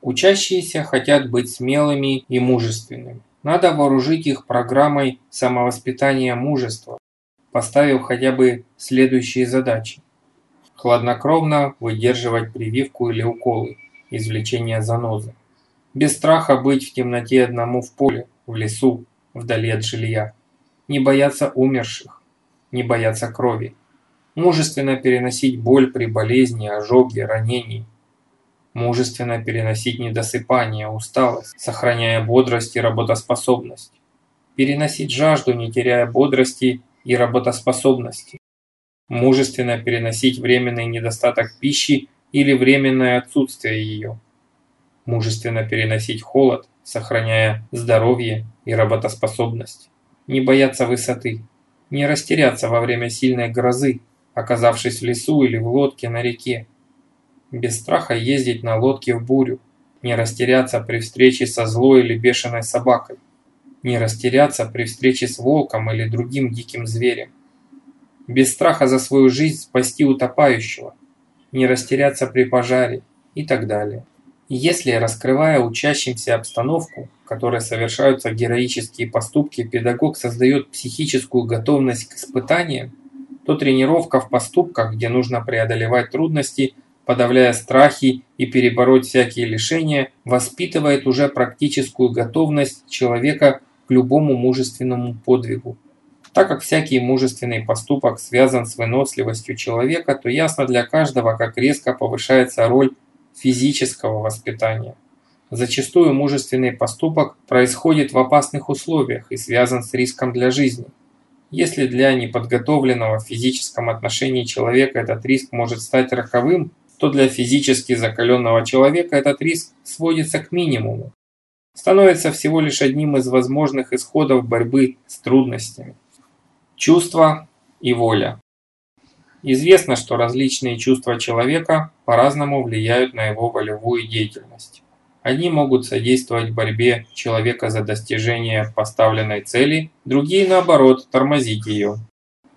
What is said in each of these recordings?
Учащиеся хотят быть смелыми и мужественными. Надо вооружить их программой самовоспитания мужества, поставив хотя бы следующие задачи. Хладнокровно выдерживать прививку или уколы, извлечение занозы. Без страха быть в темноте одному в поле, в лесу, вдали от жилья. Не бояться умерших, не бояться крови. Мужественно переносить боль при болезни, ожоге, ранении. Мужественно переносить недосыпание, усталость, сохраняя бодрость и работоспособность. Переносить жажду, не теряя бодрости и работоспособности. Мужественно переносить временный недостаток пищи или временное отсутствие ее. Мужественно переносить холод, сохраняя здоровье и работоспособность. Не бояться высоты. Не растеряться во время сильной грозы, оказавшись в лесу или в лодке на реке. Без страха ездить на лодке в бурю. Не растеряться при встрече со злой или бешеной собакой. Не растеряться при встрече с волком или другим диким зверем без страха за свою жизнь спасти утопающего, не растеряться при пожаре и так далее. Если, раскрывая учащимся обстановку, в которой совершаются героические поступки, педагог создает психическую готовность к испытаниям, то тренировка в поступках, где нужно преодолевать трудности, подавляя страхи и перебороть всякие лишения, воспитывает уже практическую готовность человека к любому мужественному подвигу. Так как всякий мужественный поступок связан с выносливостью человека, то ясно для каждого, как резко повышается роль физического воспитания. Зачастую мужественный поступок происходит в опасных условиях и связан с риском для жизни. Если для неподготовленного в физическом отношении человека этот риск может стать роковым, то для физически закаленного человека этот риск сводится к минимуму, становится всего лишь одним из возможных исходов борьбы с трудностями. Чувства и воля. Известно, что различные чувства человека по-разному влияют на его волевую деятельность. Одни могут содействовать борьбе человека за достижение поставленной цели, другие, наоборот, тормозить ее.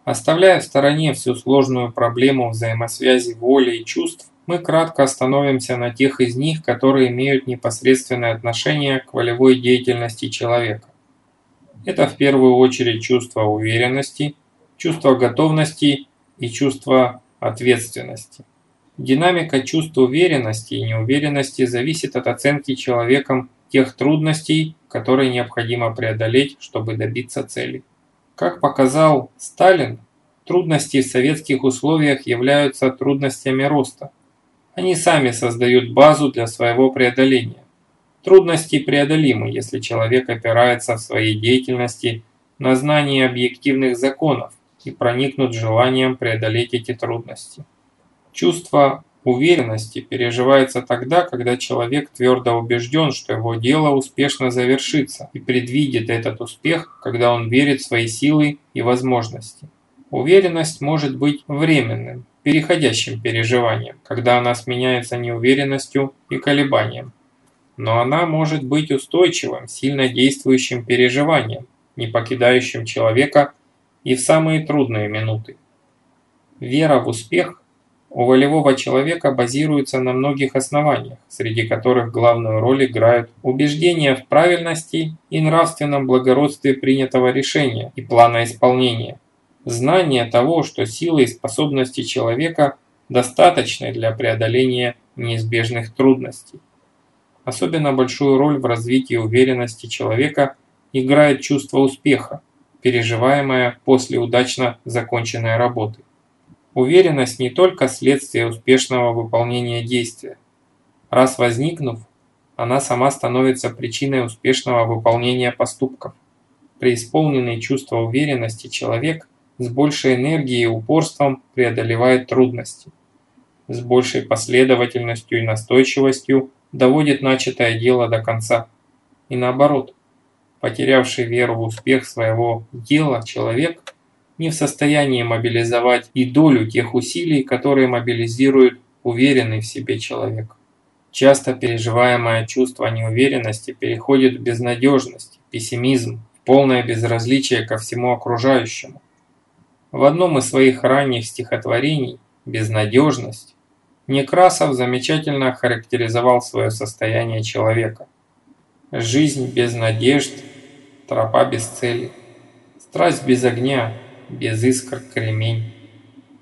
Оставляя в стороне всю сложную проблему взаимосвязи воли и чувств, мы кратко остановимся на тех из них, которые имеют непосредственное отношение к волевой деятельности человека. Это в первую очередь чувство уверенности, чувство готовности и чувство ответственности. Динамика чувства уверенности и неуверенности зависит от оценки человеком тех трудностей, которые необходимо преодолеть, чтобы добиться цели. Как показал Сталин, трудности в советских условиях являются трудностями роста. Они сами создают базу для своего преодоления. Трудности преодолимы, если человек опирается в своей деятельности на знание объективных законов и проникнут желанием преодолеть эти трудности. Чувство уверенности переживается тогда, когда человек твердо убежден, что его дело успешно завершится и предвидит этот успех, когда он верит в свои силы и возможности. Уверенность может быть временным, переходящим переживанием, когда она сменяется неуверенностью и колебанием но она может быть устойчивым, сильно действующим переживанием, не покидающим человека и в самые трудные минуты. Вера в успех у волевого человека базируется на многих основаниях, среди которых главную роль играют убеждения в правильности и нравственном благородстве принятого решения и плана исполнения, знание того, что силы и способности человека достаточны для преодоления неизбежных трудностей. Особенно большую роль в развитии уверенности человека играет чувство успеха, переживаемое после удачно законченной работы. Уверенность не только следствие успешного выполнения действия. Раз возникнув, она сама становится причиной успешного выполнения поступков. Преисполненный чувство уверенности человек с большей энергией и упорством преодолевает трудности. С большей последовательностью и настойчивостью доводит начатое дело до конца. И наоборот, потерявший веру в успех своего дела человек не в состоянии мобилизовать и долю тех усилий, которые мобилизирует уверенный в себе человек. Часто переживаемое чувство неуверенности переходит в безнадежность, пессимизм, полное безразличие ко всему окружающему. В одном из своих ранних стихотворений «Безнадежность» Некрасов замечательно характеризовал свое состояние человека. Жизнь без надежд, тропа без цели, страсть без огня, без искр кремень,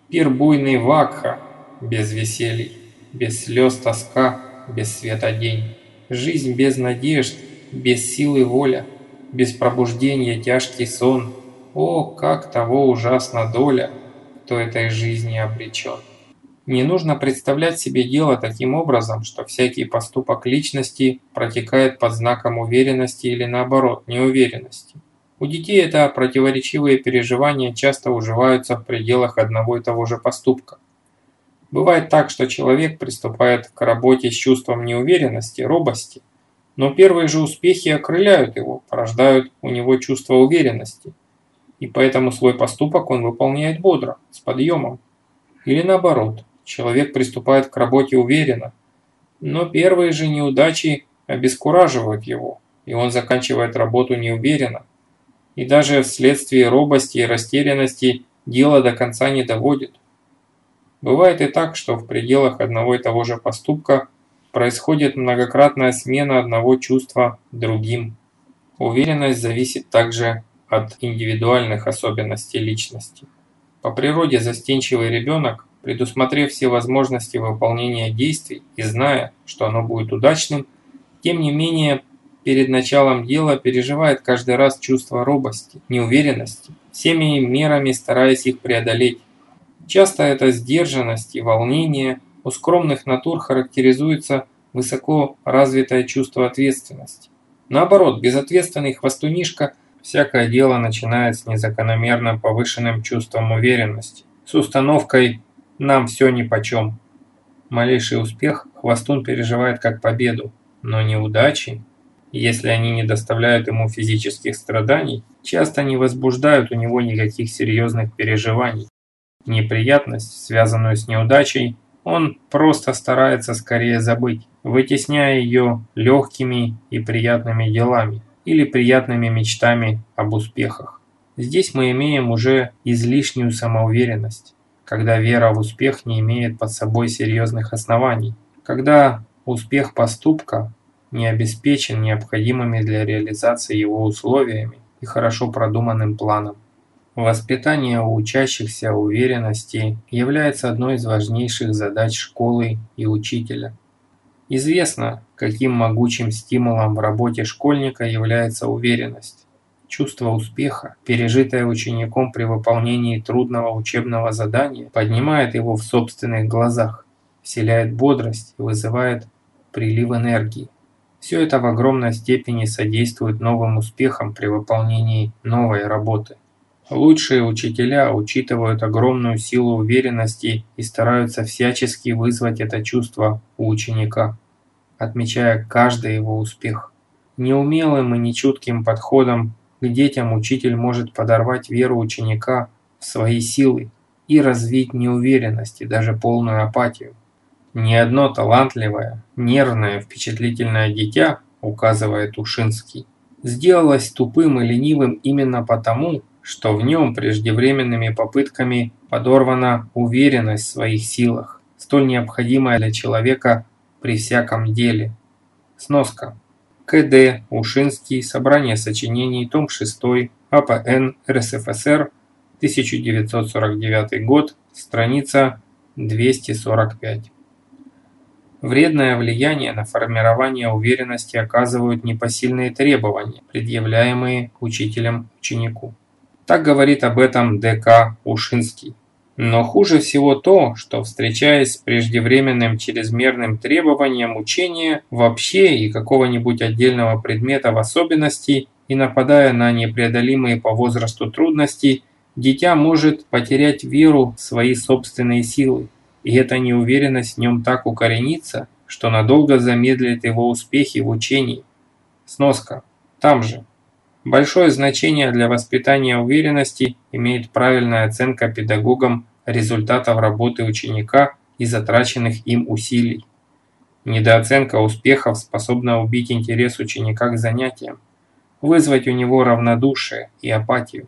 пир буйный вакха, без веселий, без слез тоска, без света день, жизнь без надежд, без силы воля, без пробуждения тяжкий сон. О, как того ужасна доля, кто этой жизни обречен. Не нужно представлять себе дело таким образом, что всякий поступок личности протекает под знаком уверенности или наоборот, неуверенности. У детей это противоречивые переживания часто уживаются в пределах одного и того же поступка. Бывает так, что человек приступает к работе с чувством неуверенности, робости, но первые же успехи окрыляют его, порождают у него чувство уверенности. И поэтому свой поступок он выполняет бодро, с подъемом. Или наоборот, человек приступает к работе уверенно, но первые же неудачи обескураживают его, и он заканчивает работу неуверенно. И даже вследствие робости и растерянности дело до конца не доводит. Бывает и так, что в пределах одного и того же поступка происходит многократная смена одного чувства другим. Уверенность зависит также от индивидуальных особенностей личности. По природе застенчивый ребенок предусмотрев все возможности выполнения действий и зная, что оно будет удачным, тем не менее перед началом дела переживает каждый раз чувство робости, неуверенности, всеми мерами стараясь их преодолеть. Часто эта сдержанность и волнение у скромных натур характеризуется высоко развитое чувство ответственности. Наоборот, безответственный хвостунишка всякое дело начинает с незакономерно повышенным чувством уверенности, с установкой нам все нипочем. Малейший успех Хвостун переживает как победу, но неудачи, если они не доставляют ему физических страданий, часто не возбуждают у него никаких серьезных переживаний. Неприятность, связанную с неудачей, он просто старается скорее забыть, вытесняя ее легкими и приятными делами или приятными мечтами об успехах. Здесь мы имеем уже излишнюю самоуверенность когда вера в успех не имеет под собой серьезных оснований, когда успех поступка не обеспечен необходимыми для реализации его условиями и хорошо продуманным планом. Воспитание у учащихся уверенности является одной из важнейших задач школы и учителя. Известно, каким могучим стимулом в работе школьника является уверенность. Чувство успеха, пережитое учеником при выполнении трудного учебного задания, поднимает его в собственных глазах, вселяет бодрость и вызывает прилив энергии. Все это в огромной степени содействует новым успехам при выполнении новой работы. Лучшие учителя учитывают огромную силу уверенности и стараются всячески вызвать это чувство у ученика, отмечая каждый его успех. Неумелым и нечутким подходом к детям учитель может подорвать веру ученика в свои силы и развить неуверенность и даже полную апатию. Ни одно талантливое, нервное, впечатлительное дитя, указывает Ушинский, сделалось тупым и ленивым именно потому, что в нем преждевременными попытками подорвана уверенность в своих силах, столь необходимая для человека при всяком деле. Сноска. К.Д. Ушинский. Собрание сочинений. Том 6. АПН. РСФСР. 1949 год. Страница 245. Вредное влияние на формирование уверенности оказывают непосильные требования, предъявляемые учителем ученику. Так говорит об этом Д.К. Ушинский. Но хуже всего то, что встречаясь с преждевременным чрезмерным требованием учения вообще и какого-нибудь отдельного предмета в особенности и нападая на непреодолимые по возрасту трудности, дитя может потерять веру в свои собственные силы, и эта неуверенность в нем так укоренится, что надолго замедлит его успехи в учении. Сноска. Там же. Большое значение для воспитания уверенности имеет правильная оценка педагогом результатов работы ученика и затраченных им усилий. Недооценка успехов способна убить интерес ученика к занятиям, вызвать у него равнодушие и апатию.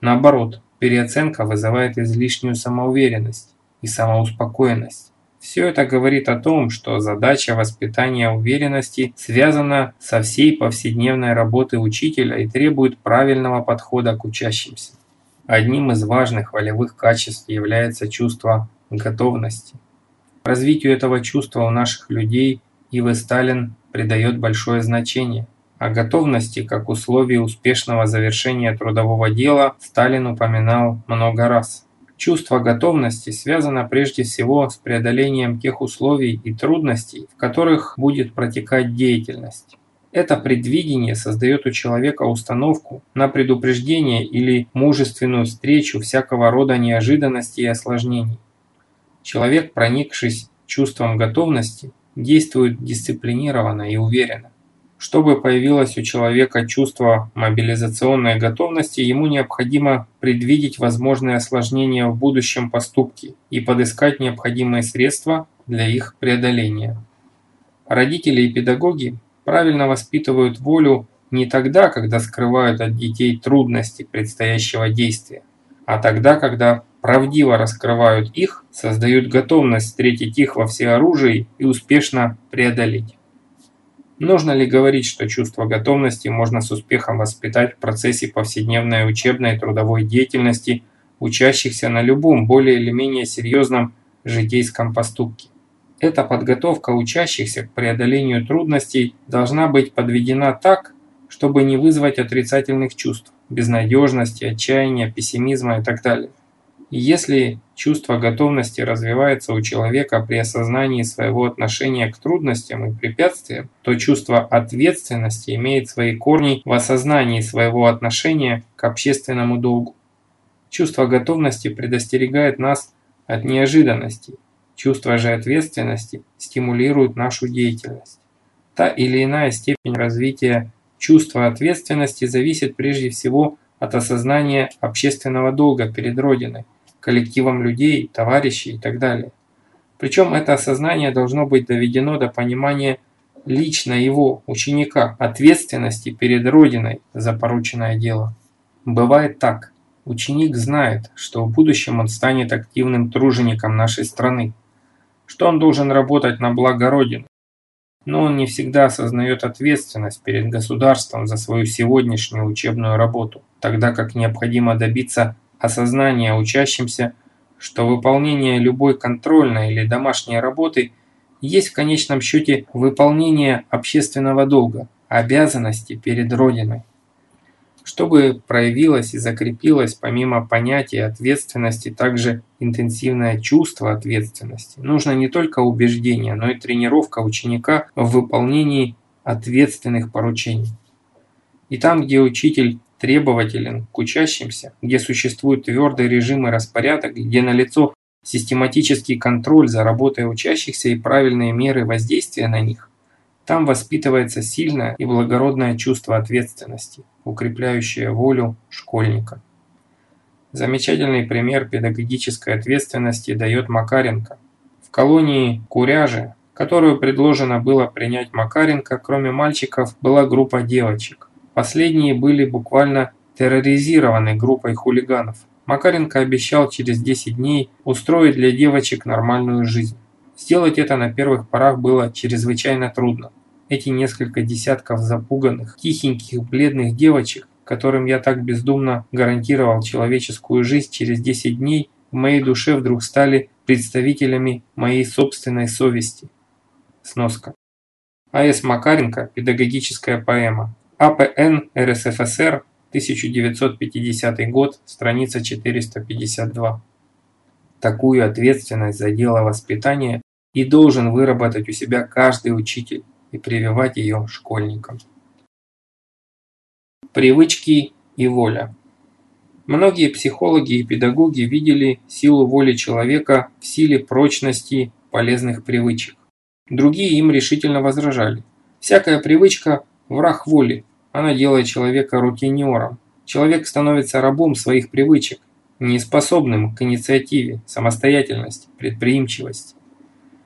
Наоборот, переоценка вызывает излишнюю самоуверенность и самоуспокоенность. Все это говорит о том, что задача воспитания уверенности связана со всей повседневной работой учителя и требует правильного подхода к учащимся. Одним из важных волевых качеств является чувство готовности. Развитию этого чувства у наших людей И.В. Сталин придает большое значение. О готовности как условии успешного завершения трудового дела Сталин упоминал много раз. Чувство готовности связано прежде всего с преодолением тех условий и трудностей, в которых будет протекать деятельность. Это предвидение создает у человека установку на предупреждение или мужественную встречу всякого рода неожиданностей и осложнений. Человек, проникшись чувством готовности, действует дисциплинированно и уверенно. Чтобы появилось у человека чувство мобилизационной готовности, ему необходимо предвидеть возможные осложнения в будущем поступке и подыскать необходимые средства для их преодоления. Родители и педагоги правильно воспитывают волю не тогда, когда скрывают от детей трудности предстоящего действия, а тогда, когда правдиво раскрывают их, создают готовность встретить их во всеоружии и успешно преодолеть. Нужно ли говорить, что чувство готовности можно с успехом воспитать в процессе повседневной учебной и трудовой деятельности учащихся на любом более или менее серьезном житейском поступке? Эта подготовка учащихся к преодолению трудностей должна быть подведена так, чтобы не вызвать отрицательных чувств, безнадежности, отчаяния, пессимизма и так далее. Если чувство готовности развивается у человека при осознании своего отношения к трудностям и препятствиям, то чувство ответственности имеет свои корни в осознании своего отношения к общественному долгу. Чувство готовности предостерегает нас от неожиданностей. Чувство же ответственности стимулирует нашу деятельность. Та или иная степень развития чувства ответственности зависит прежде всего от осознания общественного долга перед Родиной, коллективом людей, товарищей и так далее. Причем это осознание должно быть доведено до понимания лично его, ученика, ответственности перед Родиной за порученное дело. Бывает так. Ученик знает, что в будущем он станет активным тружеником нашей страны, что он должен работать на благо Родины. Но он не всегда осознает ответственность перед государством за свою сегодняшнюю учебную работу, тогда как необходимо добиться осознание учащимся, что выполнение любой контрольной или домашней работы есть в конечном счете выполнение общественного долга, обязанности перед Родиной. Чтобы проявилось и закрепилось помимо понятия ответственности также интенсивное чувство ответственности, нужно не только убеждение, но и тренировка ученика в выполнении ответственных поручений. И там, где учитель требователен к учащимся, где существует твердый режим и распорядок, где налицо систематический контроль за работой учащихся и правильные меры воздействия на них, там воспитывается сильное и благородное чувство ответственности, укрепляющее волю школьника. Замечательный пример педагогической ответственности дает Макаренко. В колонии Куряжи, которую предложено было принять Макаренко, кроме мальчиков была группа девочек. Последние были буквально терроризированы группой хулиганов. Макаренко обещал через 10 дней устроить для девочек нормальную жизнь. Сделать это на первых порах было чрезвычайно трудно. Эти несколько десятков запуганных, тихеньких, бледных девочек, которым я так бездумно гарантировал человеческую жизнь через 10 дней, в моей душе вдруг стали представителями моей собственной совести. Сноска. А.С. Макаренко. Педагогическая поэма. АПН РСФСР, 1950 год, страница 452. Такую ответственность за дело воспитания и должен выработать у себя каждый учитель и прививать ее школьникам. Привычки и воля. Многие психологи и педагоги видели силу воли человека в силе прочности полезных привычек. Другие им решительно возражали. Всякая привычка Враг воли. Она делает человека рутинером. Человек становится рабом своих привычек, неспособным к инициативе, самостоятельности, предприимчивости.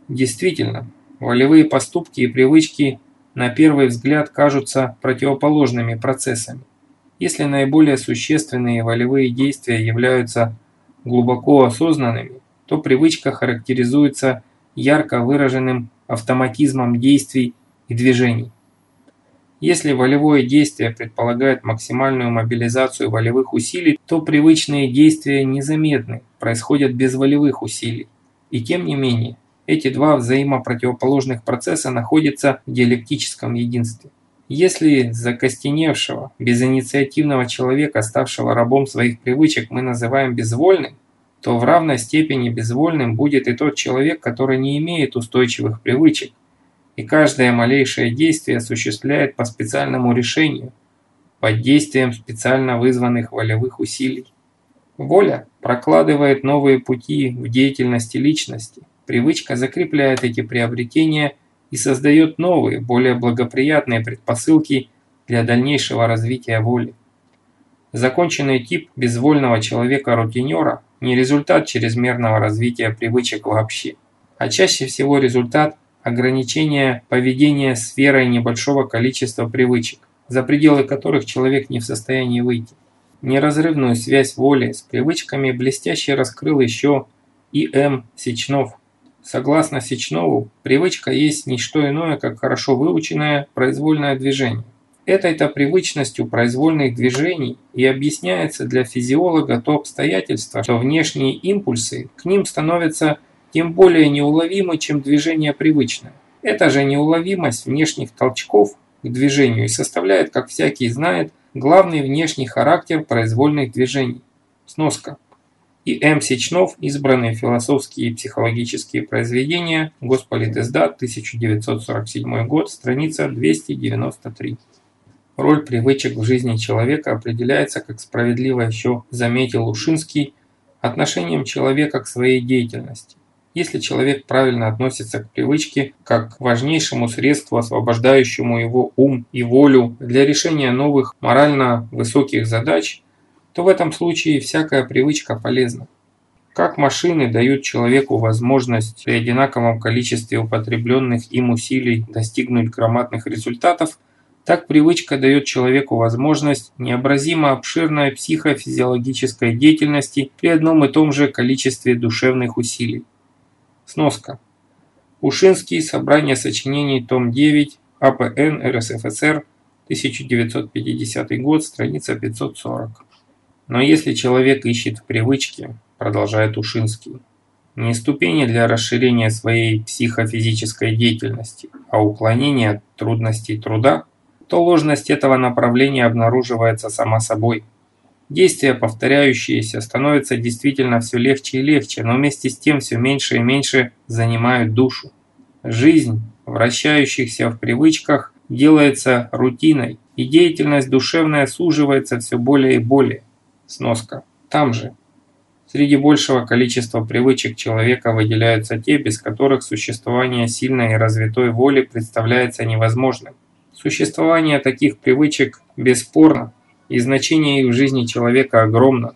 Действительно, волевые поступки и привычки на первый взгляд кажутся противоположными процессами. Если наиболее существенные волевые действия являются глубоко осознанными, то привычка характеризуется ярко выраженным автоматизмом действий и движений. Если волевое действие предполагает максимальную мобилизацию волевых усилий, то привычные действия незаметны, происходят без волевых усилий. И тем не менее, эти два взаимопротивоположных процесса находятся в диалектическом единстве. Если закостеневшего, безинициативного человека, ставшего рабом своих привычек, мы называем безвольным, то в равной степени безвольным будет и тот человек, который не имеет устойчивых привычек, и каждое малейшее действие осуществляет по специальному решению, под действием специально вызванных волевых усилий. Воля прокладывает новые пути в деятельности личности, привычка закрепляет эти приобретения и создает новые, более благоприятные предпосылки для дальнейшего развития воли. Законченный тип безвольного человека-рутинера не результат чрезмерного развития привычек вообще, а чаще всего результат ограничения поведения сферой небольшого количества привычек, за пределы которых человек не в состоянии выйти. Неразрывную связь воли с привычками блестяще раскрыл еще И. М. Сечнов. Согласно Сечнову, привычка есть не что иное, как хорошо выученное произвольное движение. Этой-то привычностью произвольных движений и объясняется для физиолога то обстоятельство, что внешние импульсы к ним становятся тем более неуловимы, чем движение привычное. Эта же неуловимость внешних толчков к движению и составляет, как всякий знает, главный внешний характер произвольных движений. Сноска. И М. Сечнов, избранные философские и психологические произведения, Госполитиздат, 1947 год, страница 293. Роль привычек в жизни человека определяется, как справедливо еще заметил Ушинский, отношением человека к своей деятельности. Если человек правильно относится к привычке как к важнейшему средству, освобождающему его ум и волю для решения новых морально высоких задач, то в этом случае всякая привычка полезна. Как машины дают человеку возможность при одинаковом количестве употребленных им усилий достигнуть громадных результатов, так привычка дает человеку возможность необразимо обширной психофизиологической деятельности при одном и том же количестве душевных усилий. Сноска. Ушинский. Собрание сочинений. Том 9. АПН. РСФСР. 1950 год. Страница 540. Но если человек ищет в привычке, продолжает Ушинский, не ступени для расширения своей психофизической деятельности, а уклонения от трудностей труда, то ложность этого направления обнаруживается сама собой – Действия, повторяющиеся, становятся действительно все легче и легче, но вместе с тем все меньше и меньше занимают душу. Жизнь, вращающихся в привычках, делается рутиной, и деятельность душевная суживается все более и более. Сноска. Там же. Среди большего количества привычек человека выделяются те, без которых существование сильной и развитой воли представляется невозможным. Существование таких привычек бесспорно и значение их в жизни человека огромно.